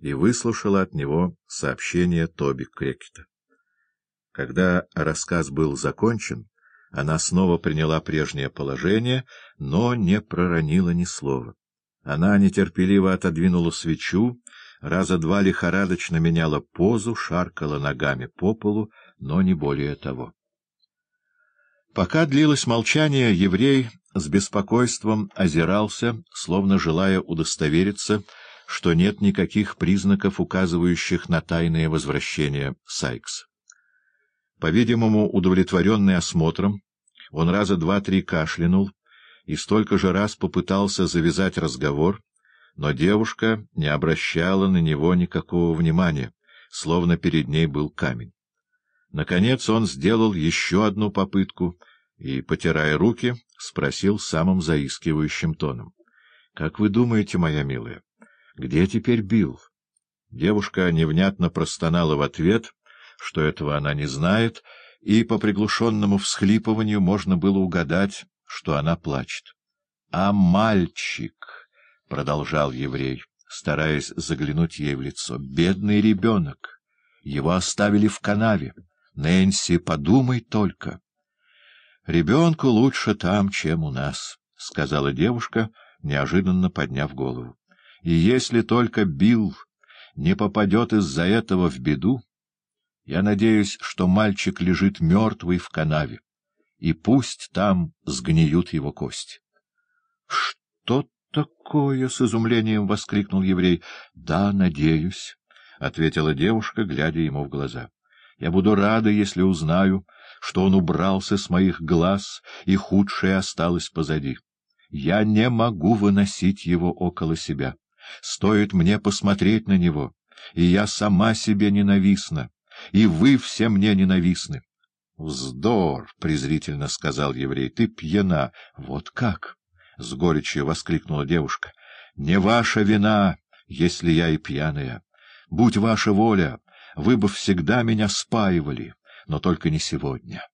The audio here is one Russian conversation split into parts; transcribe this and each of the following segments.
и выслушала от него сообщение Тоби Крекета. Когда рассказ был закончен, она снова приняла прежнее положение, но не проронила ни слова. Она нетерпеливо отодвинула свечу, раза два лихорадочно меняла позу, шаркала ногами по полу, но не более того. Пока длилось молчание, еврей с беспокойством озирался, словно желая удостовериться, что нет никаких признаков, указывающих на тайное возвращение Сайкса. По-видимому, удовлетворенный осмотром, он раза два-три кашлянул и столько же раз попытался завязать разговор, но девушка не обращала на него никакого внимания, словно перед ней был камень. Наконец он сделал еще одну попытку и, потирая руки, спросил самым заискивающим тоном. — Как вы думаете, моя милая, где теперь Билл? Девушка невнятно простонала в ответ, что этого она не знает, и по приглушенному всхлипыванию можно было угадать, что она плачет. — А мальчик, — продолжал еврей, стараясь заглянуть ей в лицо, — бедный ребенок. Его оставили в канаве. Нэнси, подумай только. — Ребенку лучше там, чем у нас, — сказала девушка, неожиданно подняв голову. — И если только Билл не попадет из-за этого в беду, я надеюсь, что мальчик лежит мертвый в канаве, и пусть там сгниют его кости. — Что такое? — с изумлением воскликнул еврей. — Да, надеюсь, — ответила девушка, глядя ему в глаза. — Я буду рада, если узнаю, что он убрался с моих глаз, и худшее осталось позади. Я не могу выносить его около себя. Стоит мне посмотреть на него, и я сама себе ненавистна, и вы все мне ненавистны. — Вздор! — презрительно сказал еврей. — Ты пьяна. — Вот как? — с горечью воскликнула девушка. — Не ваша вина, если я и пьяная. Будь ваша воля, вы бы всегда меня спаивали но только не сегодня.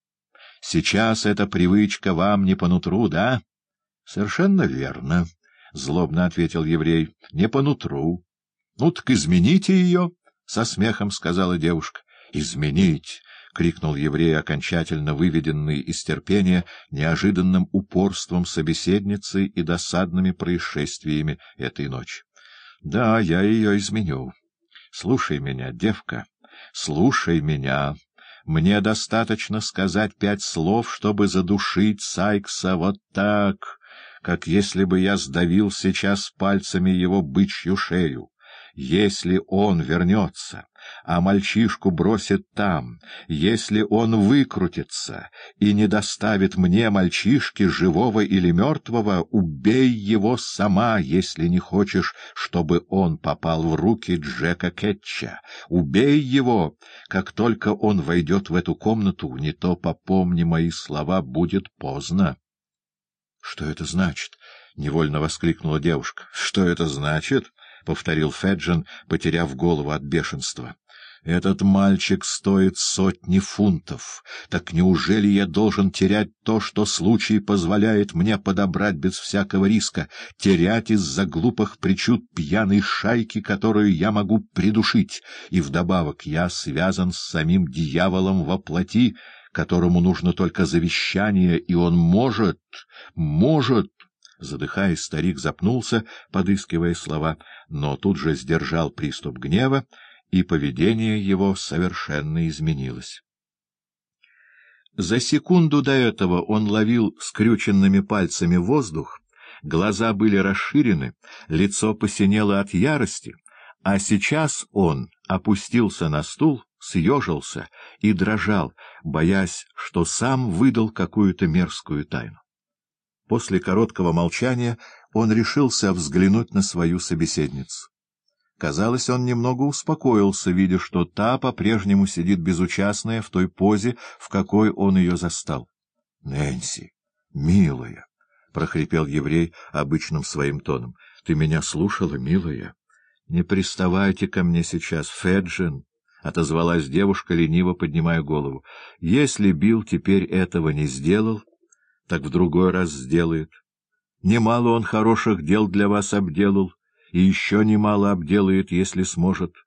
Сейчас эта привычка вам не по нутру, да? — Совершенно верно, — злобно ответил еврей. — Не по нутру. — Ну так измените ее, — со смехом сказала девушка. — Изменить! — крикнул еврей, окончательно выведенный из терпения неожиданным упорством собеседницы и досадными происшествиями этой ночи. — Да, я ее изменю. Слушай меня, девка, слушай меня. Мне достаточно сказать пять слов, чтобы задушить Сайкса вот так, как если бы я сдавил сейчас пальцами его бычью шею. Если он вернется, а мальчишку бросит там, если он выкрутится и не доставит мне мальчишки, живого или мертвого, убей его сама, если не хочешь, чтобы он попал в руки Джека Кетча. Убей его, как только он войдет в эту комнату, не то, попомни мои слова, будет поздно. — Что это значит? — невольно воскликнула девушка. — Что это значит? — повторил Феджин, потеряв голову от бешенства. «Этот мальчик стоит сотни фунтов. Так неужели я должен терять то, что случай позволяет мне подобрать без всякого риска, терять из-за глупых причуд пьяной шайки, которую я могу придушить? И вдобавок я связан с самим дьяволом во плоти, которому нужно только завещание, и он может, может Задыхаясь, старик запнулся, подыскивая слова, но тут же сдержал приступ гнева, и поведение его совершенно изменилось. За секунду до этого он ловил скрюченными пальцами воздух, глаза были расширены, лицо посинело от ярости, а сейчас он опустился на стул, съежился и дрожал, боясь, что сам выдал какую-то мерзкую тайну. После короткого молчания он решился взглянуть на свою собеседницу. Казалось, он немного успокоился, видя, что та по-прежнему сидит безучастная в той позе, в какой он ее застал. — Нэнси, милая, — прохрипел еврей обычным своим тоном, — ты меня слушала, милая? — Не приставайте ко мне сейчас, Феджин, — отозвалась девушка, лениво поднимая голову. — Если Билл теперь этого не сделал так в другой раз сделает. Немало он хороших дел для вас обделал, и еще немало обделает, если сможет.